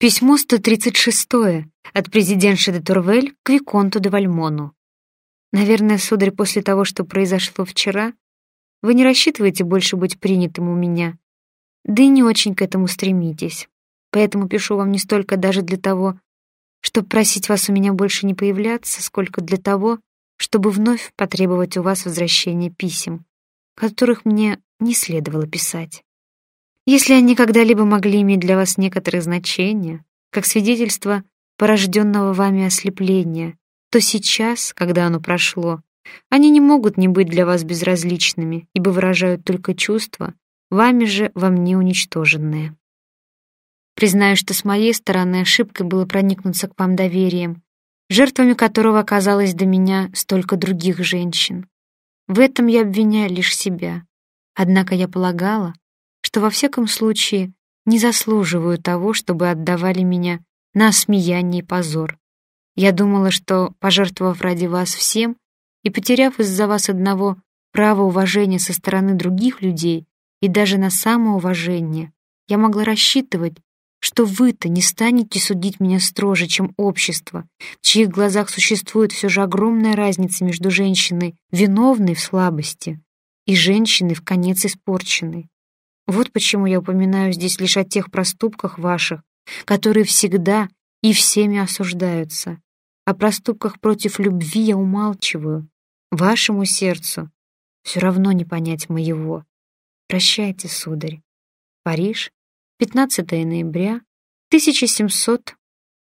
Письмо 136 от президентши де Турвель к Виконту де Вальмону. Наверное, сударь, после того, что произошло вчера, вы не рассчитываете больше быть принятым у меня, да и не очень к этому стремитесь. Поэтому пишу вам не столько даже для того, чтобы просить вас у меня больше не появляться, сколько для того, чтобы вновь потребовать у вас возвращения писем, которых мне не следовало писать. Если они когда-либо могли иметь для вас некоторое значение, как свидетельство порожденного вами ослепления, то сейчас, когда оно прошло, они не могут не быть для вас безразличными, ибо выражают только чувства, вами же во мне уничтоженные. Признаю, что с моей стороны ошибкой было проникнуться к вам доверием, жертвами которого оказалось до меня столько других женщин. В этом я обвиняю лишь себя. Однако я полагала, что во всяком случае не заслуживаю того, чтобы отдавали меня на осмеяние и позор. Я думала, что, пожертвовав ради вас всем и потеряв из-за вас одного право уважения со стороны других людей и даже на самоуважение, я могла рассчитывать, что вы-то не станете судить меня строже, чем общество, в чьих глазах существует все же огромная разница между женщиной, виновной в слабости, и женщиной, в конец испорченной. Вот почему я упоминаю здесь лишь о тех проступках ваших, которые всегда и всеми осуждаются. О проступках против любви я умалчиваю. Вашему сердцу все равно не понять моего. Прощайте, сударь. Париж, 15 ноября 1700